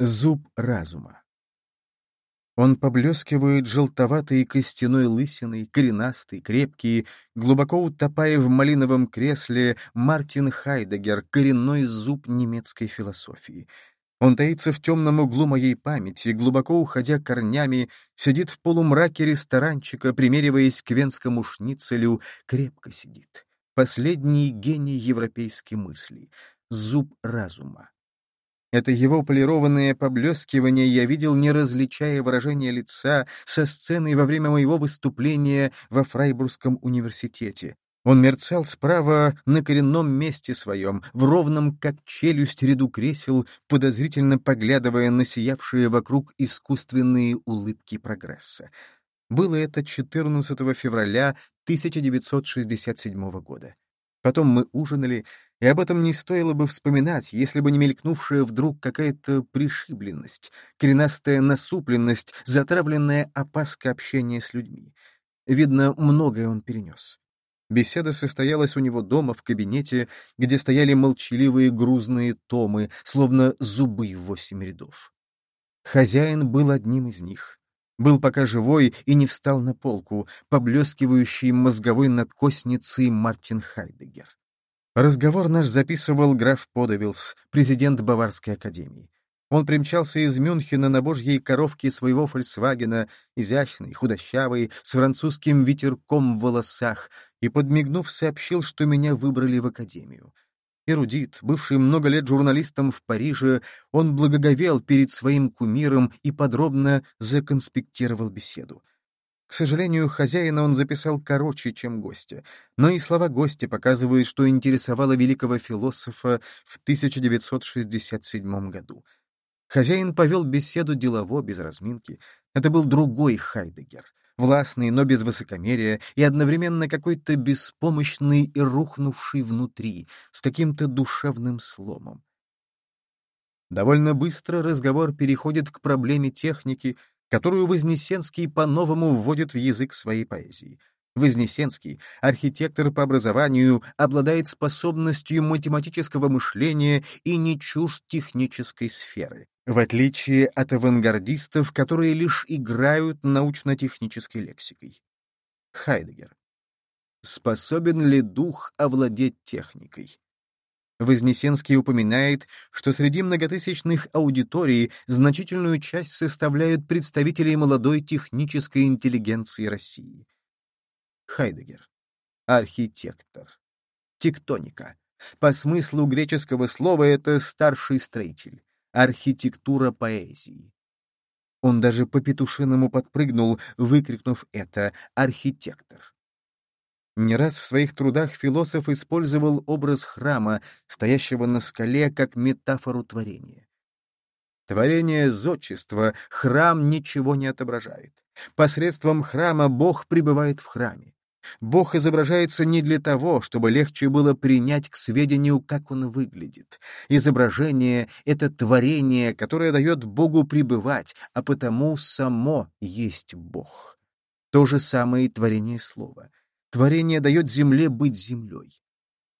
Зуб разума. Он поблескивает желтоватой костяной лысиной, коренастый, крепкий, глубоко утопая в малиновом кресле Мартин Хайдегер, коренной зуб немецкой философии. Он таится в темном углу моей памяти, глубоко уходя корнями, сидит в полумраке ресторанчика, примериваясь к венскому шницелю, крепко сидит. Последний гений европейской мысли. Зуб разума. Это его полированное поблескивание я видел, не различая выражения лица со сцены во время моего выступления во Фрайбургском университете. Он мерцал справа на коренном месте своем, в ровном, как челюсть, ряду кресел, подозрительно поглядывая на сиявшие вокруг искусственные улыбки прогресса. Было это 14 февраля 1967 года. Потом мы ужинали, и об этом не стоило бы вспоминать, если бы не мелькнувшая вдруг какая-то пришибленность, коренастая насупленность, затравленная опаска общения с людьми. Видно, многое он перенес. Беседа состоялась у него дома в кабинете, где стояли молчаливые грузные томы, словно зубы в восемь рядов. Хозяин был одним из них. Был пока живой и не встал на полку, поблескивающий мозговой надкосницей Мартин Хайдегер. Разговор наш записывал граф Подовилс, президент Баварской академии. Он примчался из Мюнхена на божьей коровке своего «Фольксвагена», изящный, худощавый, с французским ветерком в волосах, и, подмигнув, сообщил, что меня выбрали в академию. Эрудит, бывший много лет журналистом в Париже, он благоговел перед своим кумиром и подробно законспектировал беседу. К сожалению, хозяина он записал короче, чем гостя, но и слова гостя показывают, что интересовало великого философа в 1967 году. Хозяин повел беседу делово, без разминки. Это был другой Хайдегер, властный, но без высокомерия, и одновременно какой-то беспомощный и рухнувший внутри, с каким-то душевным сломом. Довольно быстро разговор переходит к проблеме техники, которую Вознесенский по-новому вводит в язык своей поэзии. Вознесенский, архитектор по образованию, обладает способностью математического мышления и не чужд технической сферы, в отличие от авангардистов, которые лишь играют научно-технической лексикой. Хайдегер. Способен ли дух овладеть техникой? Вознесенский упоминает, что среди многотысячных аудиторий значительную часть составляют представители молодой технической интеллигенции России. Хайдегер. Архитектор. Тектоника. По смыслу греческого слова это старший строитель. Архитектура поэзии. Он даже по-петушиному подпрыгнул, выкрикнув это «архитектор». Не раз в своих трудах философ использовал образ храма, стоящего на скале, как метафору творения. Творение зодчества, храм ничего не отображает. Посредством храма Бог пребывает в храме. Бог изображается не для того, чтобы легче было принять к сведению, как он выглядит. Изображение — это творение, которое дает Богу пребывать, а потому само есть Бог. То же самое и творение слова. Творение дает земле быть землей.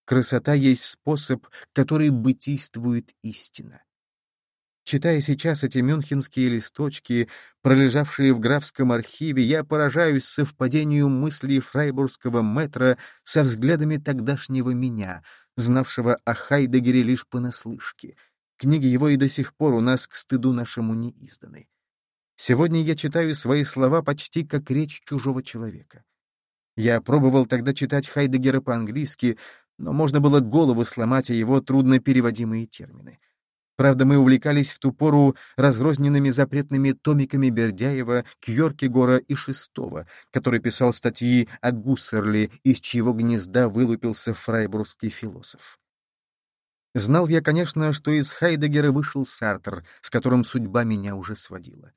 Красота есть способ, который бытийствует истина. Читая сейчас эти мюнхенские листочки, пролежавшие в графском архиве, я поражаюсь совпадению мыслей фрайбургского метра со взглядами тогдашнего меня, знавшего о Хайдегере лишь понаслышке. Книги его и до сих пор у нас к стыду нашему не изданы. Сегодня я читаю свои слова почти как речь чужого человека. Я пробовал тогда читать Хайдегера по-английски, но можно было голову сломать о его труднопереводимые термины. Правда, мы увлекались в ту пору разрозненными запретными томиками Бердяева, Кьоркегора и Шестого, который писал статьи о Гуссерле, из чьего гнезда вылупился фрайбургский философ. Знал я, конечно, что из Хайдегера вышел Сартер, с которым судьба меня уже сводила.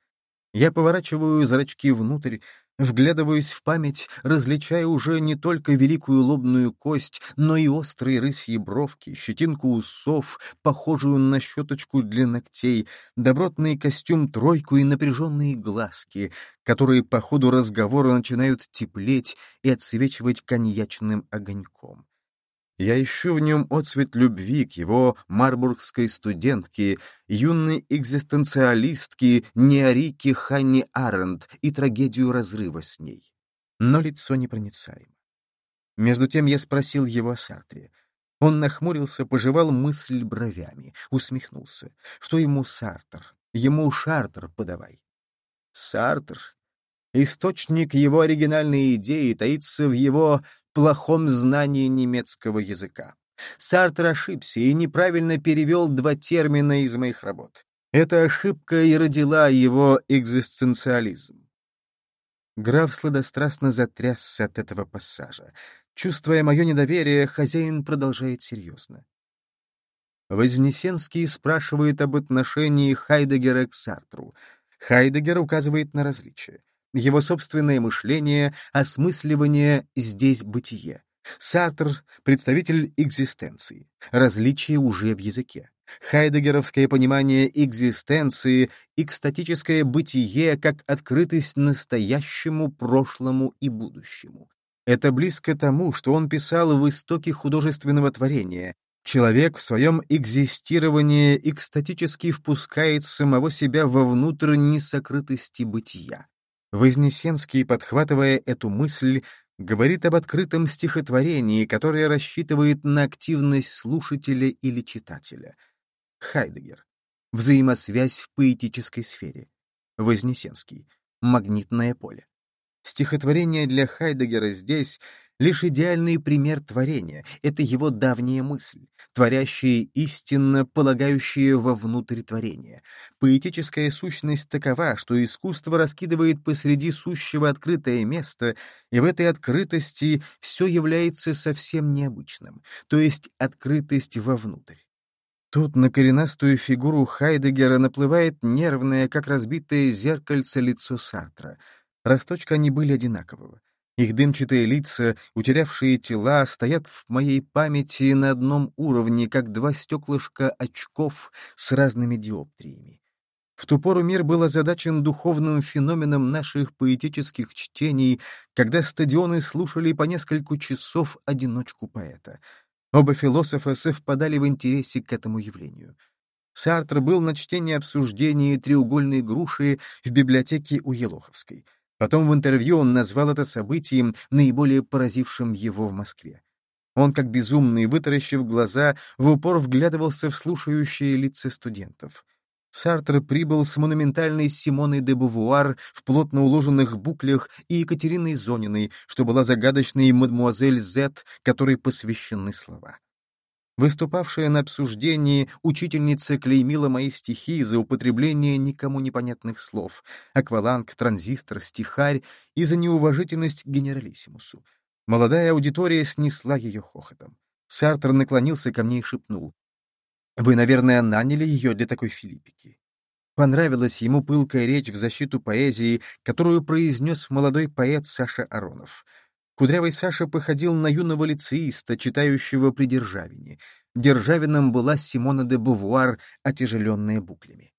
Я поворачиваю зрачки внутрь, вглядываюсь в память, различая уже не только великую лобную кость, но и острые рысьи бровки, щетинку усов, похожую на щеточку для ногтей, добротный костюм-тройку и напряженные глазки, которые по ходу разговора начинают теплеть и отсвечивать коньячным огоньком. Я ищу в нем отцвет любви к его марбургской студентке, юной экзистенциалистке Неорике Ханни Аренд и трагедию разрыва с ней. Но лицо непроницаемо. Между тем я спросил его о Сартре. Он нахмурился, пожевал мысль бровями, усмехнулся. Что ему Сартр? Ему Шартер подавай. Сартр. Источник его оригинальной идеи таится в его плохом знании немецкого языка. Сартр ошибся и неправильно перевел два термина из моих работ. Эта ошибка и родила его экзистенциализм. Граф сладострастно затрясся от этого пассажа. Чувствуя мое недоверие, хозяин продолжает серьезно. Вознесенский спрашивает об отношении Хайдегера к Сартру. Хайдегер указывает на различия. Его собственное мышление, осмысливание «здесь бытие». Сартр — представитель экзистенции. Различие уже в языке. Хайдегеровское понимание экзистенции — экстатическое бытие как открытость настоящему, прошлому и будущему. Это близко тому, что он писал в истоке художественного творения. Человек в своем экзистировании экстатически впускает самого себя во внутренней сокрытости бытия. Вознесенский, подхватывая эту мысль, говорит об открытом стихотворении, которое рассчитывает на активность слушателя или читателя. Хайдегер. Взаимосвязь в поэтической сфере. Вознесенский. Магнитное поле. Стихотворение для Хайдегера здесь лишь идеальный пример творения, это его давняя мысль, творящая истинно, полагающая вовнутрь творения. Поэтическая сущность такова, что искусство раскидывает посреди сущего открытое место, и в этой открытости все является совсем необычным, то есть открытость вовнутрь. Тут на коренастую фигуру Хайдегера наплывает нервное, как разбитое зеркальце лицо Сартра. Росточка они были одинакового. Их дымчатые лица, утерявшие тела, стоят в моей памяти на одном уровне, как два стеклышка очков с разными диоптриями. В ту пору мир был озадачен духовным феноменом наших поэтических чтений, когда стадионы слушали по несколько часов одиночку поэта. Оба философа совпадали в интересе к этому явлению. Сартр был на чтении обсуждения треугольной груши в библиотеке у Елоховской — Потом в интервью он назвал это событием, наиболее поразившим его в Москве. Он, как безумный, вытаращив глаза, в упор вглядывался в слушающие лица студентов. Сартер прибыл с монументальной Симоной де Бувуар в плотно уложенных буклях и Екатериной Зониной, что была загадочной мадмуазель Зет, которой посвящены слова. Выступавшая на обсуждении, учительница клеймила мои стихи за употребление никому непонятных слов — акваланг, транзистор, стихарь и за неуважительность генералиссимусу. Молодая аудитория снесла ее хохотом. Сартер наклонился ко мне и шепнул. «Вы, наверное, наняли ее для такой филиппики». Понравилась ему пылкая речь в защиту поэзии, которую произнес молодой поэт Саша Аронов — Кудрявый Саша походил на юного лицеиста, читающего при Державине. Державином была Симона де Бувуар, отяжеленная буклями.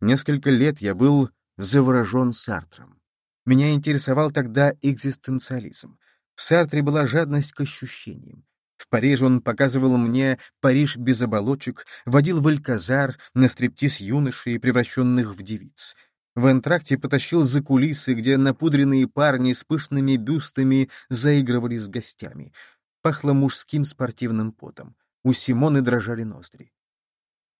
Несколько лет я был заворожен Сартром. Меня интересовал тогда экзистенциализм. В Сартре была жадность к ощущениям. В Париже он показывал мне Париж без оболочек, водил в Альказар на стриптиз юношей, превращенных в девиц — в антракте потащил за кулисы, где напудренные парни с пышными бюстами заигрывали с гостями. Пахло мужским спортивным потом. У Симоны дрожали ноздри.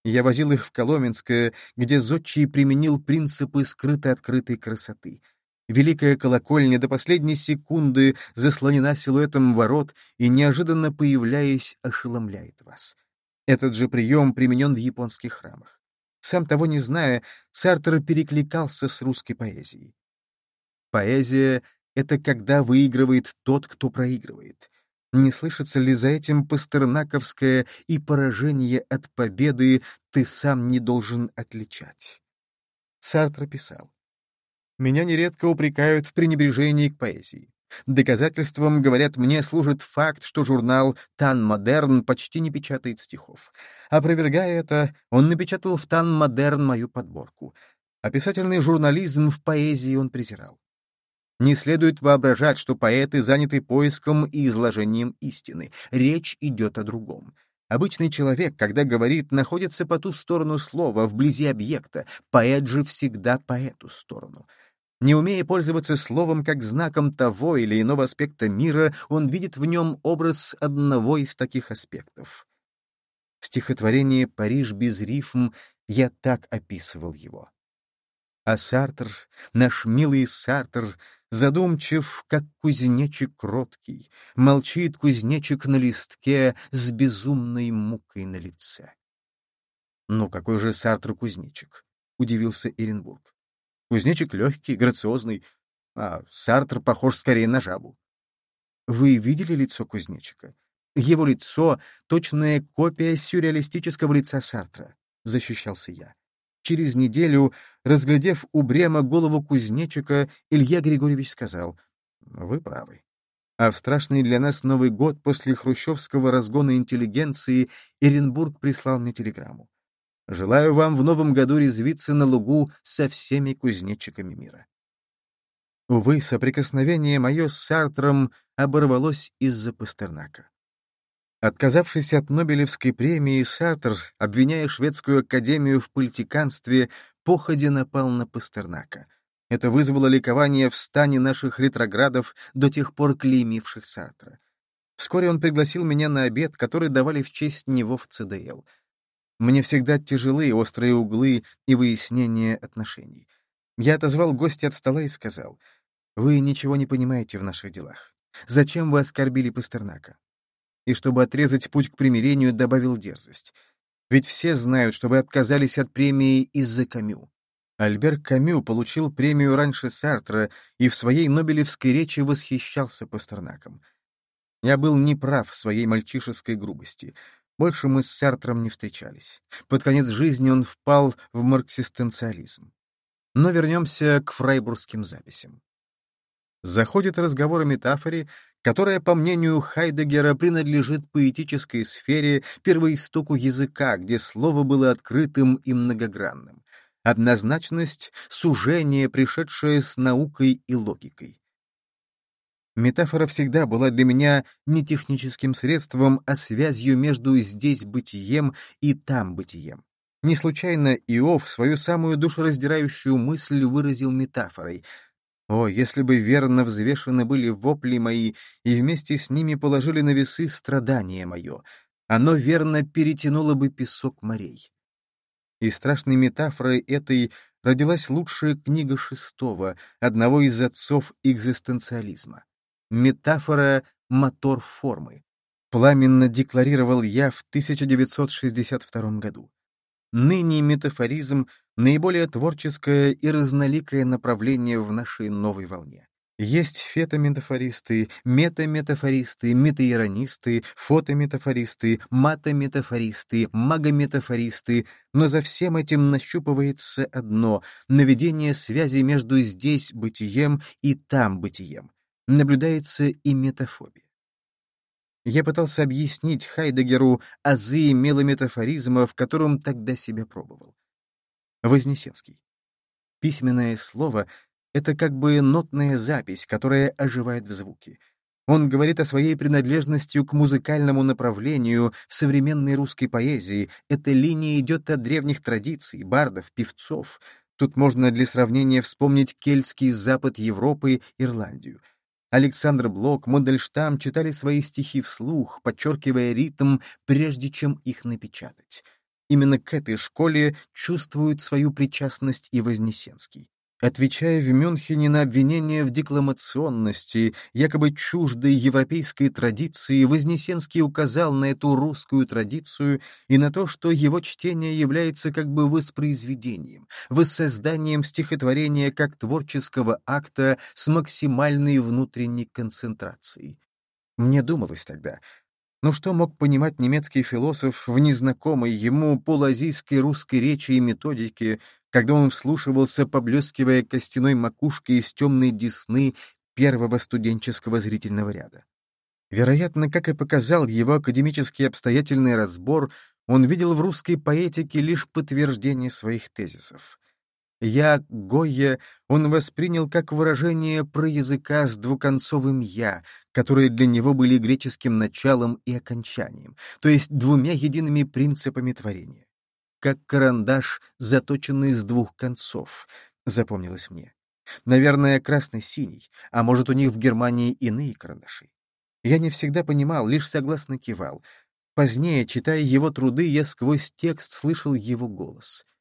Я возил их в Коломенское, где Зодчий применил принципы скрыто-открытой красоты. Великая колокольня до последней секунды заслонена силуэтом ворот и, неожиданно появляясь, ошеломляет вас. Этот же прием применен в японских храмах. Сам того не зная, Сартер перекликался с русской поэзией. Поэзия — это когда выигрывает тот, кто проигрывает. Не слышится ли за этим пастернаковское и поражение от победы ты сам не должен отличать? Сартр писал. «Меня нередко упрекают в пренебрежении к поэзии. Доказательством, говорят мне, служит факт, что журнал «Тан Модерн» почти не печатает стихов. Опровергая это, он напечатал в «Тан Модерн» мою подборку. Описательный журнализм в поэзии он презирал. Не следует воображать, что поэты заняты поиском и изложением истины. Речь идет о другом. Обычный человек, когда говорит, находится по ту сторону слова, вблизи объекта. Поэт же всегда по эту сторону. Не умея пользоваться словом как знаком того или иного аспекта мира, он видит в нем образ одного из таких аспектов. В стихотворении «Париж без рифм» я так описывал его. А Сартр, наш милый Сартр, задумчив, как кузнечик кроткий, молчит кузнечик на листке с безумной мукой на лице. «Ну, какой же Сартр кузнечик?» — удивился Эренбург. «Кузнечик легкий, грациозный, а Сартр похож скорее на жабу». «Вы видели лицо кузнечика? Его лицо — точная копия сюрреалистического лица Сартра», — защищался я. Через неделю, разглядев у Брема голову кузнечика, Илья Григорьевич сказал, «Вы правы». А в страшный для нас Новый год после хрущевского разгона интеллигенции Эренбург прислал мне телеграмму. «Желаю вам в новом году резвиться на лугу со всеми кузнечиками мира». Увы, соприкосновение мое с Сартром оборвалось из-за Пастернака. Отказавшись от Нобелевской премии, Сартер, обвиняя шведскую академию в политиканстве, походе напал на Пастернака. Это вызвало ликование в стане наших ретроградов, до тех пор клеймивших Сартра. Вскоре он пригласил меня на обед, который давали в честь него в ЦДЛ. Мне всегда тяжелы острые углы и выяснение отношений. Я отозвал гостя от стола и сказал, «Вы ничего не понимаете в наших делах. Зачем вы оскорбили Пастернака? и, чтобы отрезать путь к примирению, добавил дерзость. Ведь все знают, что вы отказались от премии из-за Камю. Альбер Камю получил премию раньше Сартра и в своей Нобелевской речи восхищался Пастернаком. Я был неправ в своей мальчишеской грубости. Больше мы с Сартром не встречались. Под конец жизни он впал в марксистенциализм. Но вернемся к фрайбургским записям. Заходит разговор о метафоре, которая, по мнению Хайдегера, принадлежит поэтической сфере, первоистоку языка, где слово было открытым и многогранным. Однозначность — сужение, пришедшее с наукой и логикой. Метафора всегда была для меня не техническим средством, а связью между здесь бытием и там бытием. Не случайно Иов свою самую душераздирающую мысль выразил метафорой — о, если бы верно взвешены были вопли мои, и вместе с ними положили на весы страдания мое, оно верно перетянуло бы песок морей. И страшной метафорой этой родилась лучшая книга шестого, одного из отцов экзистенциализма. Метафора «Мотор формы». Пламенно декларировал я в 1962 году. Ныне метафоризм — наиболее творческое и разноликое направление в нашей новой волне. Есть фетометафористы, метаметафористы, метаиронисты, фотометафористы, матометафористы, магометафористы, но за всем этим нащупывается одно — наведение связи между здесь бытием и там бытием. Наблюдается и метафобия. Я пытался объяснить Хайдегеру азы мелометафоризма, в котором тогда себя пробовал. Вознесенский. Письменное слово — это как бы нотная запись, которая оживает в звуке. Он говорит о своей принадлежности к музыкальному направлению современной русской поэзии. Эта линия идет от древних традиций, бардов, певцов. Тут можно для сравнения вспомнить кельтский запад Европы, Ирландию — Александр Блок, Модельштам читали свои стихи вслух, подчеркивая ритм, прежде чем их напечатать. Именно к этой школе чувствует свою причастность и Вознесенский. Отвечая в Мюнхене на обвинение в декламационности, якобы чуждой европейской традиции, Вознесенский указал на эту русскую традицию и на то, что его чтение является как бы воспроизведением, воссозданием стихотворения как творческого акта с максимальной внутренней концентрацией. Мне думалось тогда, ну что мог понимать немецкий философ в незнакомой ему полуазийской русской речи и методике, когда он вслушивался, поблескивая костяной макушкой из темной десны первого студенческого зрительного ряда. Вероятно, как и показал его академический обстоятельный разбор, он видел в русской поэтике лишь подтверждение своих тезисов. «Я, Гойя» он воспринял как выражение про языка с двуконцовым «я», которые для него были греческим началом и окончанием, то есть двумя едиными принципами творения. Как карандаш, заточенный с двух концов, запомнилось мне. Наверное, красный-синий, а может, у них в Германии иные карандаши. Я не всегда понимал, лишь согласно кивал. Позднее, читая его труды, я сквозь текст слышал его голос —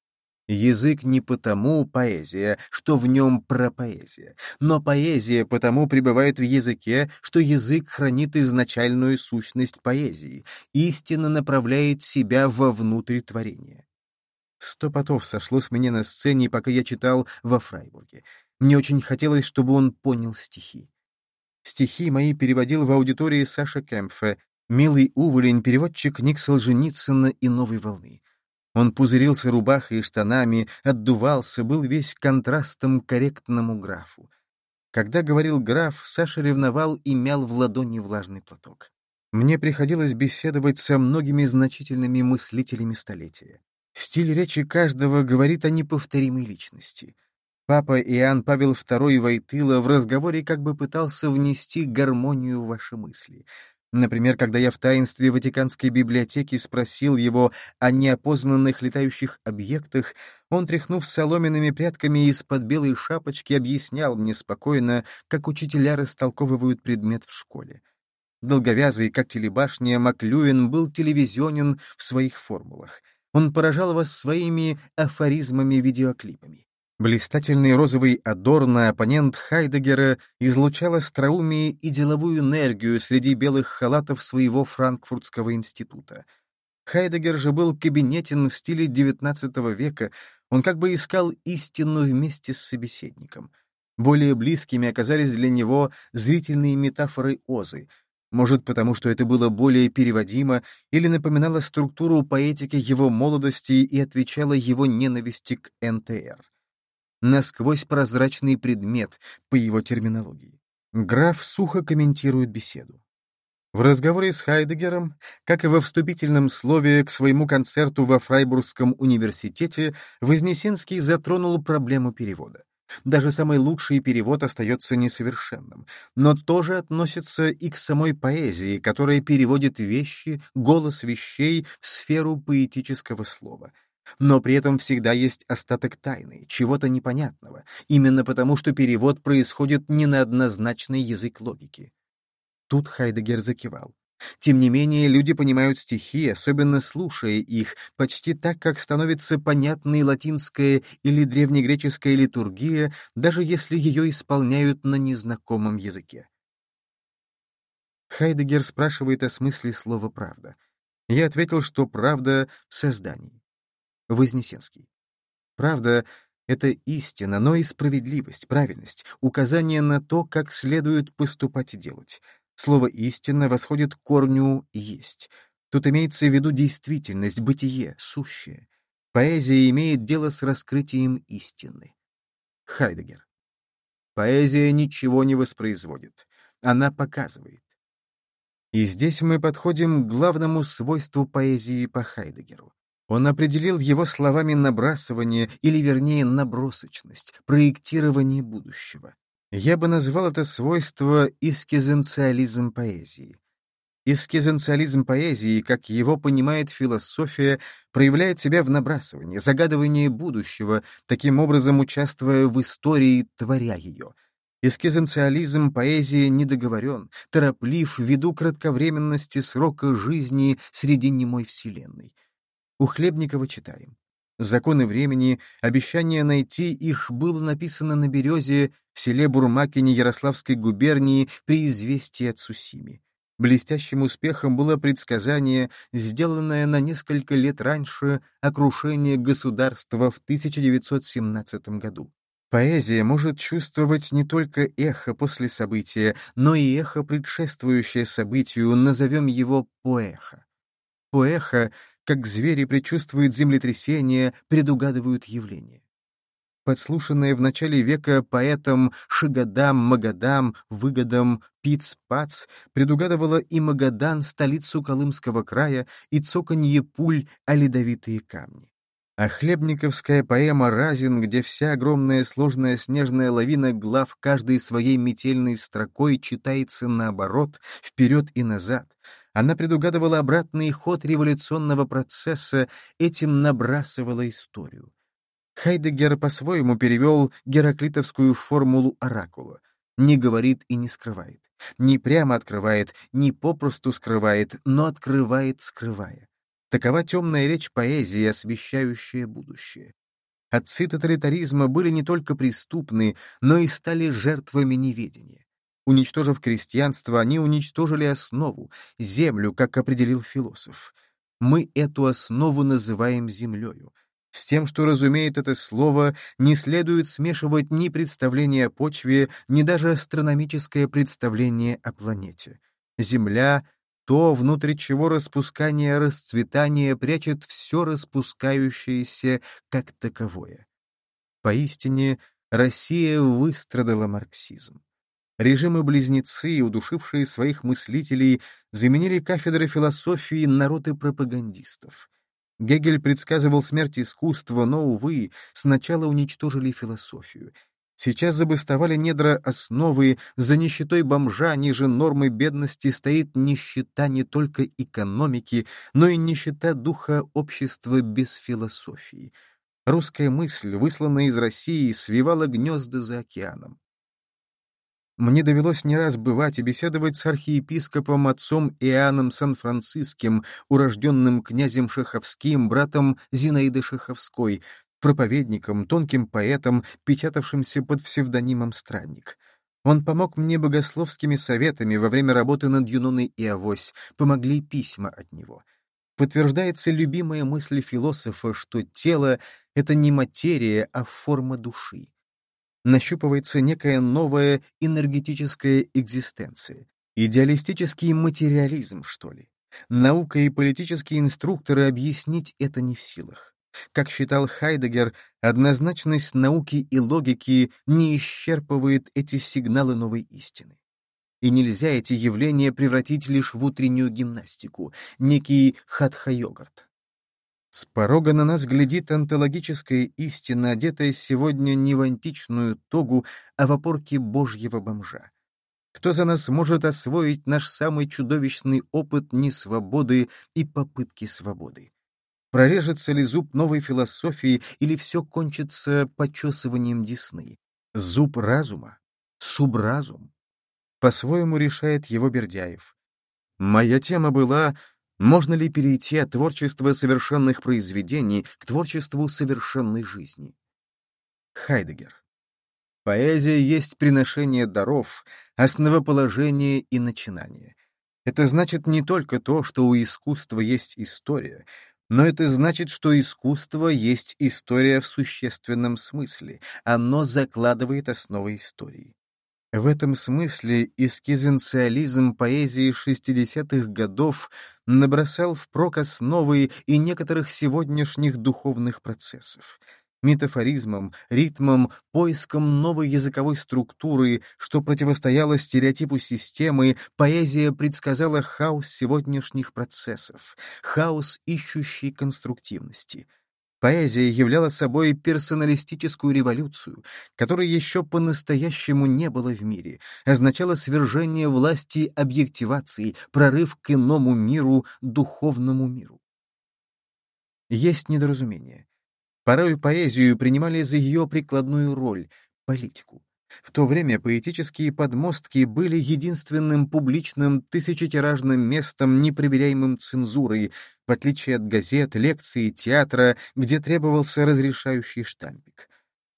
Язык не потому поэзия, что в нем пропоэзия, но поэзия потому пребывает в языке, что язык хранит изначальную сущность поэзии, истинно направляет себя вовнутрь творения. Сто потов сошло с меня на сцене, пока я читал во Фрайбурге. Мне очень хотелось, чтобы он понял стихи. Стихи мои переводил в аудитории Саша Кемпфе, милый уволень, переводчик книг Солженицына и «Новой волны». Он пузырился рубахой и штанами, отдувался, был весь контрастом к корректному графу. Когда говорил граф, Саша ревновал и мял в ладони влажный платок. Мне приходилось беседовать со многими значительными мыслителями столетия. Стиль речи каждого говорит о неповторимой личности. Папа Иоанн Павел II Войтыла в разговоре как бы пытался внести гармонию в ваши мысли — Например, когда я в таинстве Ватиканской библиотеки спросил его о неопознанных летающих объектах, он, тряхнув соломенными прядками из-под белой шапочки, объяснял мне спокойно, как учителя растолковывают предмет в школе. Долговязый, как телебашня, Маклюин был телевизионен в своих формулах. Он поражал вас своими афоризмами-видеоклипами. Блистательный розовый Адорно, оппонент Хайдегера, излучал остроумие и деловую энергию среди белых халатов своего франкфуртского института. Хайдегер же был кабинетен в стиле XIX века, он как бы искал истину вместе с собеседником. Более близкими оказались для него зрительные метафоры Озы, может, потому что это было более переводимо или напоминало структуру поэтики его молодости и отвечало его ненависти к НТР насквозь прозрачный предмет, по его терминологии. Граф сухо комментирует беседу. В разговоре с Хайдегером, как и во вступительном слове к своему концерту во Фрайбургском университете, Вознесенский затронул проблему перевода. Даже самый лучший перевод остается несовершенным, но тоже относится и к самой поэзии, которая переводит вещи, голос вещей в сферу поэтического слова — но при этом всегда есть остаток тайны, чего-то непонятного, именно потому, что перевод происходит не на однозначный язык логики. Тут Хайдегер закивал. Тем не менее, люди понимают стихи, особенно слушая их, почти так, как становится понятной латинская или древнегреческая литургия, даже если ее исполняют на незнакомом языке. Хайдегер спрашивает о смысле слова «правда». Я ответил, что правда в создании. Вознесенский. Правда, это истина, но и справедливость, правильность, указание на то, как следует поступать и делать. Слово «истина» восходит к корню «есть». Тут имеется в виду действительность, бытие, сущее. Поэзия имеет дело с раскрытием истины. Хайдегер. Поэзия ничего не воспроизводит. Она показывает. И здесь мы подходим к главному свойству поэзии по Хайдегеру. Он определил его словами набрасывание, или вернее набросочность, проектирование будущего. Я бы назвал это свойство эскизенциализм поэзии. Эскизенциализм поэзии, как его понимает философия, проявляет себя в набрасывании, загадывании будущего, таким образом участвуя в истории, творя ее. Эскизенциализм поэзии недоговорен, тороплив ввиду кратковременности срока жизни среди немой вселенной. У Хлебникова читаем. «Законы времени, обещание найти их было написано на березе в селе Бурмакине Ярославской губернии при известии от Сусими. Блестящим успехом было предсказание, сделанное на несколько лет раньше о крушении государства в 1917 году. Поэзия может чувствовать не только эхо после события, но и эхо, предшествующее событию, назовем его поэха. Поэха как звери предчувствуют землетрясение, предугадывают явления. Подслушанное в начале века поэтом Шигадам, Магадам, Выгодам, Пиц-Пац предугадывало и Магадан, столицу Колымского края, и цоканье пуль о ледовитые камни. А хлебниковская поэма «Разин», где вся огромная сложная снежная лавина глав каждой своей метельной строкой читается наоборот, вперед и назад, она предугадывала обратный ход революционного процесса, этим набрасывала историю. Хайдегер по-своему перевел гераклитовскую формулу оракула. Не говорит и не скрывает. Не прямо открывает, не попросту скрывает, но открывает, скрывая. Такова темная речь поэзии, освещающая будущее. Отцы тоталитаризма были не только преступны, но и стали жертвами неведения. Уничтожив крестьянство, они уничтожили основу, землю, как определил философ. Мы эту основу называем землею. С тем, что разумеет это слово, не следует смешивать ни представление о почве, ни даже астрономическое представление о планете. Земля — то, внутри чего распускание расцветания прячет все распускающееся как таковое. Поистине, Россия выстрадала марксизм. Режимы-близнецы, удушившие своих мыслителей, заменили кафедры философии народы пропагандистов. Гегель предсказывал смерть искусства, но, увы, сначала уничтожили философию. Сейчас забастовали недра основы, за нищетой бомжа ниже нормы бедности стоит нищета не только экономики, но и нищета духа общества без философии. Русская мысль, высланная из России, свивала гнезда за океаном. Мне довелось не раз бывать и беседовать с архиепископом отцом Иоанном Сан-Франциским, урожденным князем Шаховским, братом Зинаиды Шаховской, проповедником, тонким поэтом, печатавшимся под псевдонимом «Странник». Он помог мне богословскими советами во время работы над Юноной и Авось, помогли письма от него. Подтверждается любимая мысль философа, что тело — это не материя, а форма души нащупывается некая новая энергетическая экзистенция. Идеалистический материализм, что ли. Наука и политические инструкторы объяснить это не в силах. Как считал Хайдегер, однозначность науки и логики не исчерпывает эти сигналы новой истины. И нельзя эти явления превратить лишь в утреннюю гимнастику, некий хатха-йогурт. С порога на нас глядит антологическая истина, одетая сегодня не в античную тогу, а в опорке божьего бомжа. Кто за нас может освоить наш самый чудовищный опыт несвободы и попытки свободы? Прорежется ли зуб новой философии или все кончится почесыванием десны? Зуб разума? Субразум? По-своему решает его Бердяев. Моя тема была можно ли перейти от творчества совершенных произведений к творчеству совершенной жизни? Хайдегер. Поэзия есть приношение даров, основоположение и начинание. Это значит не только то, что у искусства есть история, но это значит, что искусство есть история в существенном смысле, оно закладывает основы истории. В этом смысле эскизенциализм поэзии 60-х годов набросал впрок основы и некоторых сегодняшних духовных процессов. Метафоризмом, ритмом, поиском новой языковой структуры, что противостояло стереотипу системы, поэзия предсказала хаос сегодняшних процессов, хаос ищущей конструктивности — Поэзия являла собой персоналистическую революцию, которой еще по-настоящему не было в мире, означала свержение власти объективации, прорыв к иному миру, духовному миру. Есть недоразумение. Порой поэзию принимали за ее прикладную роль — политику. В то время поэтические подмостки были единственным публичным тысячетиражным местом, непроверяемым цензурой, в отличие от газет, лекций, театра, где требовался разрешающий штампик.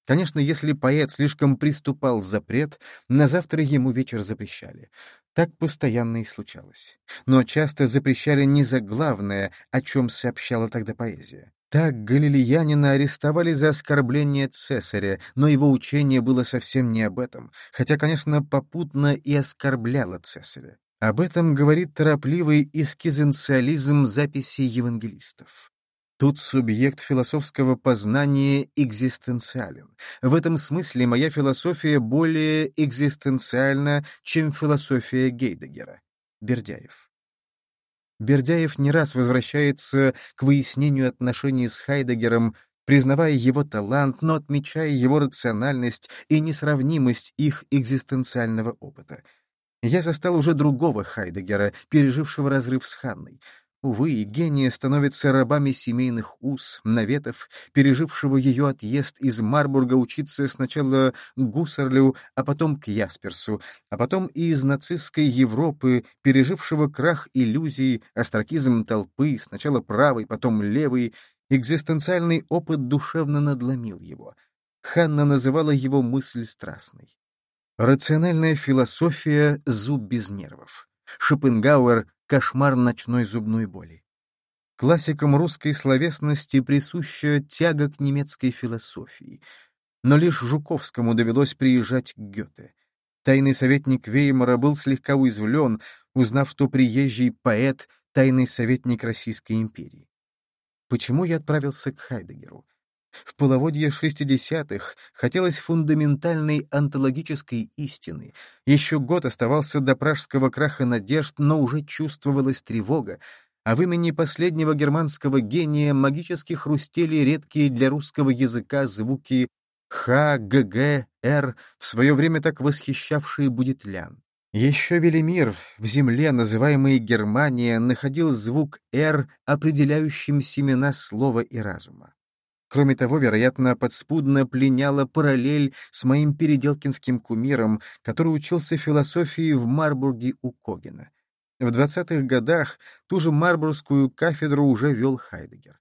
Конечно, если поэт слишком приступал запрет, на завтра ему вечер запрещали. Так постоянно и случалось. Но часто запрещали не за главное, о чем сообщала тогда поэзия. Так галилеянина арестовали за оскорбление цесаря, но его учение было совсем не об этом, хотя, конечно, попутно и оскорбляло цесаря. Об этом говорит торопливый эскизенциализм записей евангелистов. Тут субъект философского познания экзистенциален. В этом смысле моя философия более экзистенциальна, чем философия Гейдегера. Бердяев. Бердяев не раз возвращается к выяснению отношений с Хайдегером, признавая его талант, но отмечая его рациональность и несравнимость их экзистенциального опыта. Я застал уже другого Хайдегера, пережившего разрыв с Ханной. Увы, гении становятся рабами семейных уз, наветов, пережившего ее отъезд из Марбурга учиться сначала Гусарлю, а потом к Ясперсу, а потом и из нацистской Европы, пережившего крах иллюзий, астракизм толпы, сначала правый, потом левый, экзистенциальный опыт душевно надломил его. Ханна называла его мысль страстной. Рациональная философия — зуб без нервов. Шопенгауэр кошмар ночной зубной боли. Классикам русской словесности присуща тяга к немецкой философии, но лишь Жуковскому довелось приезжать к Гёте. Тайный советник Веймара был слегка уязвлен, узнав, что приезжий поэт — тайный советник Российской империи. Почему я отправился к Хайдегеру? В половодье 60-х хотелось фундаментальной онтологической истины. Еще год оставался до пражского краха надежд, но уже чувствовалась тревога, а в имени последнего германского гения магически хрустели редкие для русского языка звуки Х, Г, Г, Р, в свое время так восхищавшие будетлян. Еще Велимир, в земле, называемой Германия, находил звук «р», определяющим семена слова и разума. Кроме того, вероятно, подспудно пленяла параллель с моим переделкинским кумиром, который учился философии в Марбурге у Когена. В двадцатых годах ту же Марбургскую кафедру уже вел Хайдегер.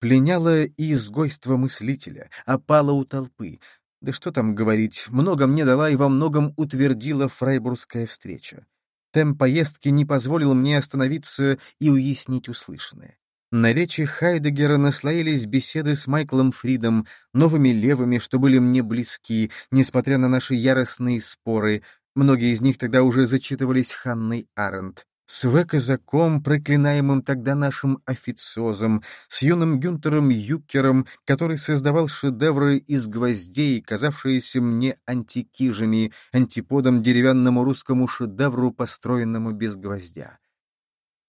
Пленяло и изгойство мыслителя, опало у толпы. Да что там говорить, много мне дала и во многом утвердила фрайбургская встреча. Темп поездки не позволил мне остановиться и уяснить услышанное. На речи Хайдегера наслоились беседы с Майклом Фридом, новыми левыми, что были мне близки, несмотря на наши яростные споры. Многие из них тогда уже зачитывались Ханной Аренд. С В-казаком, проклинаемым тогда нашим официозом, с юным Гюнтером Юкером, который создавал шедевры из гвоздей, казавшиеся мне антикижами, антиподом деревянному русскому шедевру, построенному без гвоздя.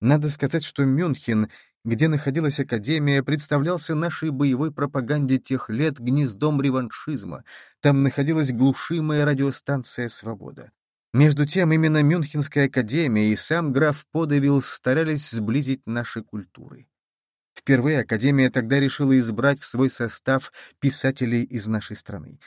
Надо сказать, что Мюнхен где находилась Академия, представлялся нашей боевой пропаганде тех лет гнездом реваншизма. Там находилась глушимая радиостанция «Свобода». Между тем, именно Мюнхенская академия и сам граф Подавил старались сблизить наши культуры. Впервые Академия тогда решила избрать в свой состав писателей из нашей страны.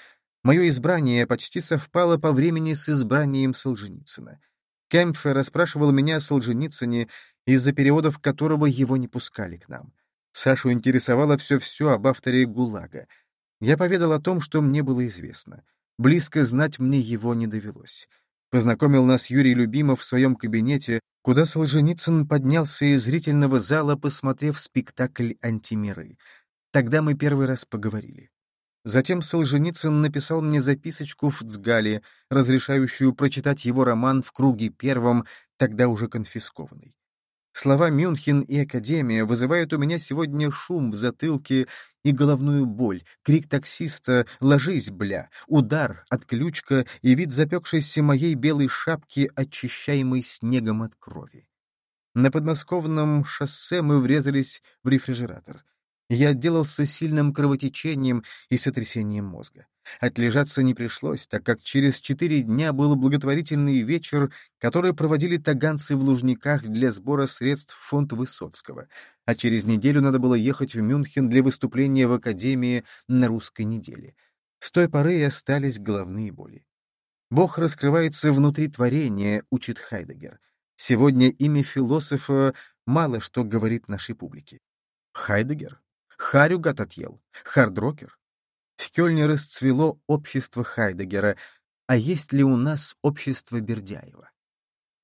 Мое избрание почти совпало по времени с избранием Солженицына. Кемпфер расспрашивал меня о Солженицыне, из-за переводов которого его не пускали к нам. Сашу интересовало все-все об авторе «ГУЛАГа». Я поведал о том, что мне было известно. Близко знать мне его не довелось. Познакомил нас Юрий Любимов в своем кабинете, куда Солженицын поднялся из зрительного зала, посмотрев спектакль «Антимиры». Тогда мы первый раз поговорили. Затем Солженицын написал мне записочку в Цгале, разрешающую прочитать его роман в круге первом, тогда уже конфискованный. Слова «Мюнхен» и «Академия» вызывают у меня сегодня шум в затылке и головную боль, крик таксиста «Ложись, бля!», удар, отключка и вид запекшейся моей белой шапки, очищаемой снегом от крови. На подмосковном шоссе мы врезались в рефрижератор. Я отделался сильным кровотечением и сотрясением мозга. Отлежаться не пришлось, так как через четыре дня был благотворительный вечер, который проводили таганцы в Лужниках для сбора средств фонд Высоцкого, а через неделю надо было ехать в Мюнхен для выступления в Академии на русской неделе. С той поры и остались головные боли. Бог раскрывается внутри творения, учит Хайдеггер. Сегодня имя философа мало что говорит нашей публике. Хайдеггер? Харю, гад, отъел, хардрокер. В Кёльне расцвело общество Хайдеггера, а есть ли у нас общество Бердяева?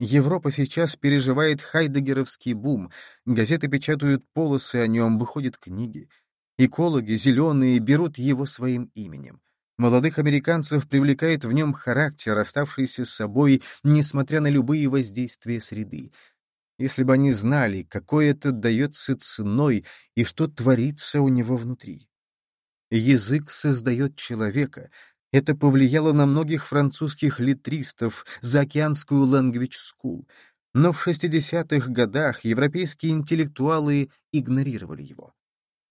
Европа сейчас переживает хайдегеровский бум, газеты печатают полосы о нем, выходят книги. Экологи, зеленые, берут его своим именем. Молодых американцев привлекает в нем характер, оставшийся с собой, несмотря на любые воздействия среды если бы они знали, какой это дается ценой и что творится у него внутри. Язык создает человека. Это повлияло на многих французских литристов, за океанскую language school. Но в 60-х годах европейские интеллектуалы игнорировали его.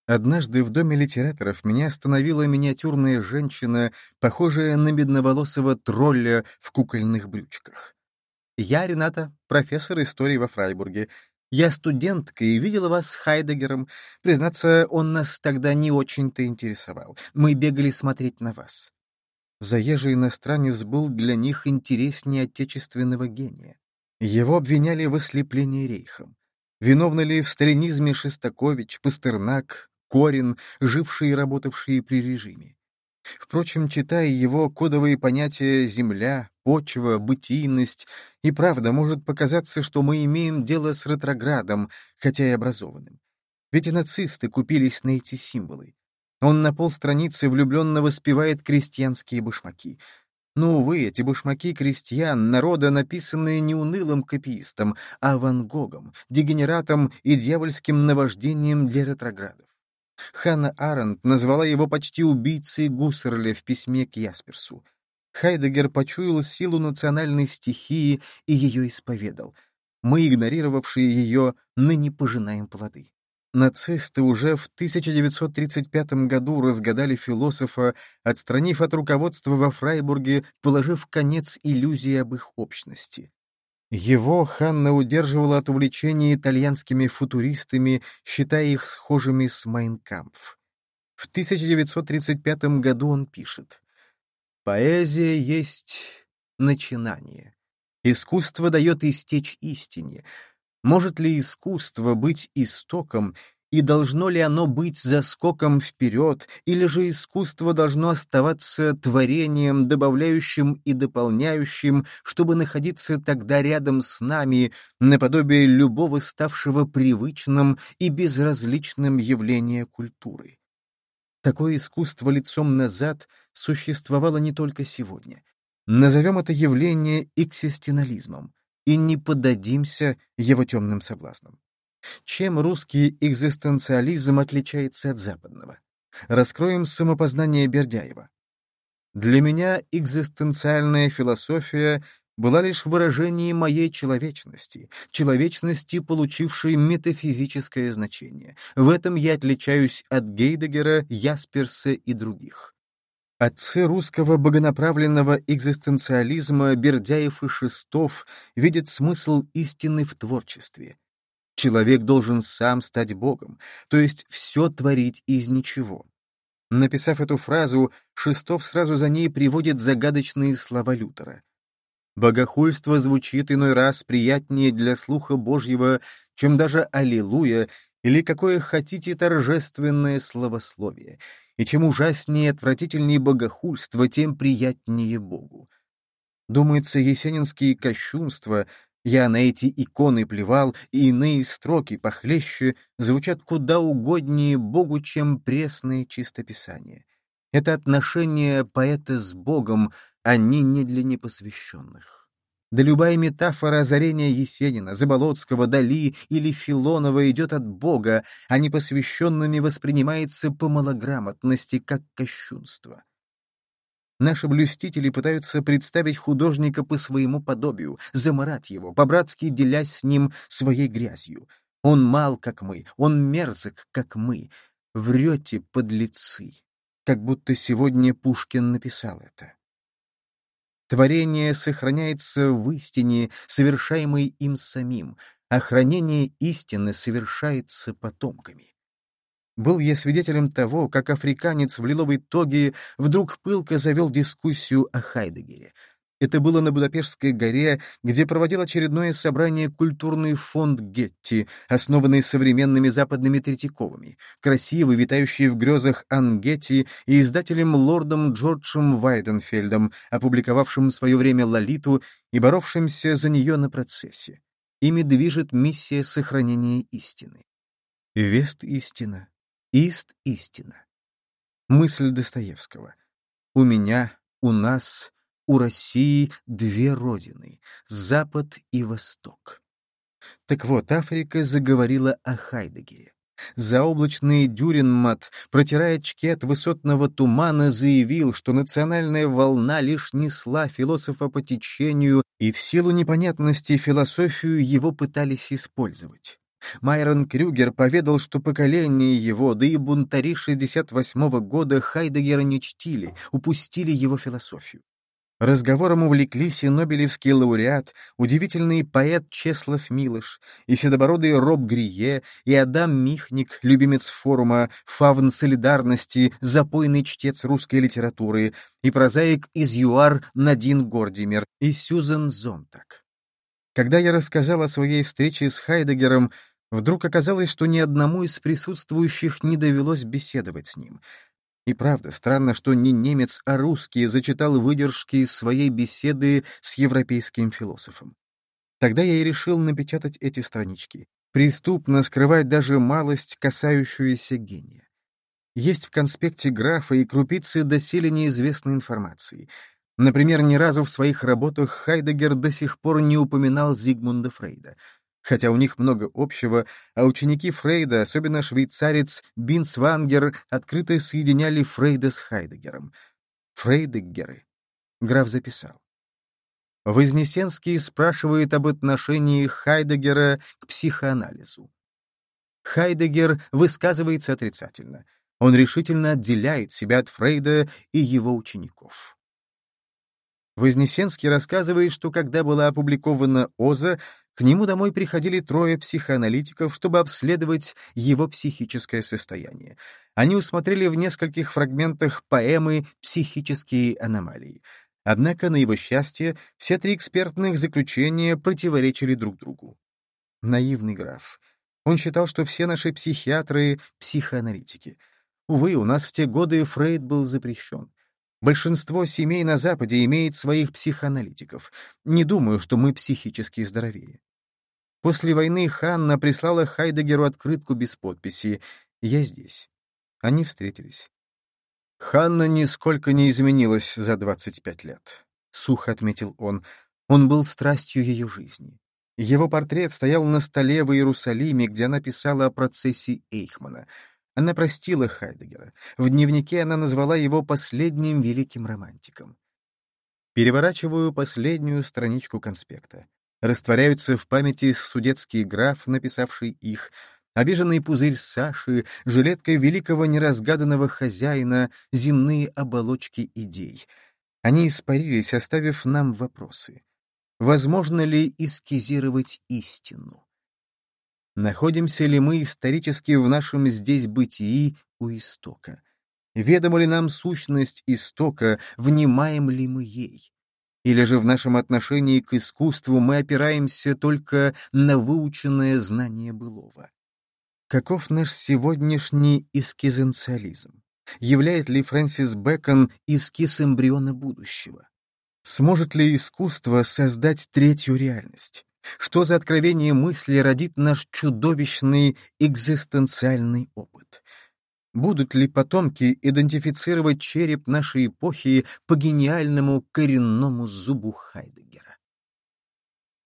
Однажды в доме литераторов меня остановила миниатюрная женщина, похожая на медноволосого тролля в кукольных брючках. «Я Рената, профессор истории во Фрайбурге. Я студентка и видела вас с Хайдегером. Признаться, он нас тогда не очень-то интересовал. Мы бегали смотреть на вас». Заезжий иностранец был для них интереснее отечественного гения. Его обвиняли в ослеплении рейхом. Виновны ли в сталинизме Шестакович, Пастернак, Корин, жившие и работавшие при режиме. Впрочем, читая его кодовые понятия «земля», «почва», «бытийность», и правда может показаться, что мы имеем дело с ретроградом, хотя и образованным. Ведь и нацисты купились на эти символы. Он на полстраницы влюбленно воспевает крестьянские башмаки. Но, увы, эти башмаки крестьян, народа, написанные не унылым копиистом, а Ван Гогом, дегенератом и дьявольским наваждением для ретроградов. Ханна Аренд назвала его почти убийцей Гуссерля в письме к Ясперсу. Хайдегер почуял силу национальной стихии и ее исповедал. Мы, игнорировавшие ее, ныне пожинаем плоды. Нацисты уже в 1935 году разгадали философа, отстранив от руководства во Фрайбурге, положив конец иллюзии об их общности. Его Ханна удерживала от увлечения итальянскими футуристами, считая их схожими с Майнкампф. В 1935 году он пишет «Поэзия есть начинание. Искусство дает истечь истине. Может ли искусство быть истоком и должно ли оно быть заскоком вперед, или же искусство должно оставаться творением, добавляющим и дополняющим, чтобы находиться тогда рядом с нами, наподобие любого ставшего привычным и безразличным явления культуры? Такое искусство лицом назад существовало не только сегодня. Назовем это явление эксистенализмом и не поддадимся его темным соблазнам. Чем русский экзистенциализм отличается от западного? Раскроем самопознание Бердяева. Для меня экзистенциальная философия была лишь выражением моей человечности, человечности, получившей метафизическое значение. В этом я отличаюсь от Гейдегера, Ясперса и других. Отцы русского богонаправленного экзистенциализма Бердяев и Шестов видят смысл истины в творчестве. Человек должен сам стать Богом, то есть все творить из ничего. Написав эту фразу, Шестов сразу за ней приводит загадочные слова Лютера. Богохульство звучит иной раз приятнее для слуха Божьего, чем даже «Аллилуйя» или какое хотите торжественное словословие, и чем ужаснее и отвратительнее богохульство, тем приятнее Богу. Думается, есенинские кощунства я на эти иконы плевал, и иные строки, похлеще, звучат куда угоднее Богу, чем пресное чистописание. Это отношение поэта с Богом, они не для непосвященных. Да любая метафора озарения Есенина, Заболоцкого, Дали или Филонова идет от Бога, а непосвященными воспринимается по малограмотности, как кощунство. Наши блюстители пытаются представить художника по своему подобию, заморать его, по-братски делясь с ним своей грязью. Он мал, как мы, он мерзок, как мы. Врете, подлецы. Как будто сегодня Пушкин написал это. Творение сохраняется в истине, совершаемой им самим, а хранение истины совершается потомками. Был я свидетелем того, как африканец в лиловой тоге вдруг пылко завел дискуссию о Хайдегере. Это было на Будапештской горе, где проводил очередное собрание культурный фонд Гетти, основанный современными западными Третьяковыми, красивый, витающий в грезах Ан Гетти и издателем лордом Джорджем Вайденфельдом, опубликовавшим в свое время «Лолиту» и боровшимся за нее на процессе. Ими движет миссия сохранения истины. Вест истина, Ист — истина. Мысль Достоевского. У меня, у нас, у России две родины — Запад и Восток. Так вот, Африка заговорила о Хайдегере. Заоблачный Дюринмат, протирая очки от высотного тумана, заявил, что национальная волна лишь несла философа по течению, и в силу непонятности философию его пытались использовать. Майрон Крюгер поведал, что поколение его, да и бунтари 68-го года Хайдегера не чтили, упустили его философию. Разговором увлеклись и нобелевский лауреат, удивительный поэт Чеслав Милыш, и седобородый Роб Грие, и Адам Михник, любимец форума, фавн солидарности, запойный чтец русской литературы, и прозаик из ЮАР Надин Гордимер, и Сюзан Зонтак. Когда я рассказал о своей встрече с Хайдегером, вдруг оказалось, что ни одному из присутствующих не довелось беседовать с ним — и правда, странно, что не немец, а русский зачитал выдержки из своей беседы с европейским философом. Тогда я и решил напечатать эти странички. Преступно скрывать даже малость, касающуюся гения. Есть в конспекте графа и крупицы доселе неизвестной информации. Например, ни разу в своих работах Хайдегер до сих пор не упоминал Зигмунда Фрейда — хотя у них много общего, а ученики Фрейда, особенно швейцарец Бинсвангер, открыто соединяли Фрейда с Хайдегером. Фрейдеггеры. Граф записал. Вознесенский спрашивает об отношении Хайдегера к психоанализу. Хайдегер высказывается отрицательно. Он решительно отделяет себя от Фрейда и его учеников. Вознесенский рассказывает, что когда была опубликована «Оза», к нему домой приходили трое психоаналитиков, чтобы обследовать его психическое состояние. Они усмотрели в нескольких фрагментах поэмы «Психические аномалии». Однако, на его счастье, все три экспертных заключения противоречили друг другу. Наивный граф. Он считал, что все наши психиатры — психоаналитики. Увы, у нас в те годы Фрейд был запрещен. Большинство семей на Западе имеет своих психоаналитиков. Не думаю, что мы психически здоровее. После войны Ханна прислала Хайдегеру открытку без подписи «Я здесь». Они встретились. Ханна нисколько не изменилась за 25 лет. Сухо отметил он. Он был страстью ее жизни. Его портрет стоял на столе в Иерусалиме, где она писала о процессе Эйхмана. Она простила Хайдегера. В дневнике она назвала его последним великим романтиком. Переворачиваю последнюю страничку конспекта. Растворяются в памяти судетский граф, написавший их, обиженный пузырь Саши, жилетка великого неразгаданного хозяина, земные оболочки идей. Они испарились, оставив нам вопросы. Возможно ли эскизировать истину? Находимся ли мы исторически в нашем здесь бытии у истока? Ведома ли нам сущность истока, внимаем ли мы ей? Или же в нашем отношении к искусству мы опираемся только на выученное знание былого? Каков наш сегодняшний эскизенциализм? Являет ли Фрэнсис Бэкон эскиз эмбриона будущего? Сможет ли искусство создать третью реальность? Что за откровение мысли родит наш чудовищный экзистенциальный опыт? Будут ли потомки идентифицировать череп нашей эпохи по гениальному коренному зубу Хайдегера?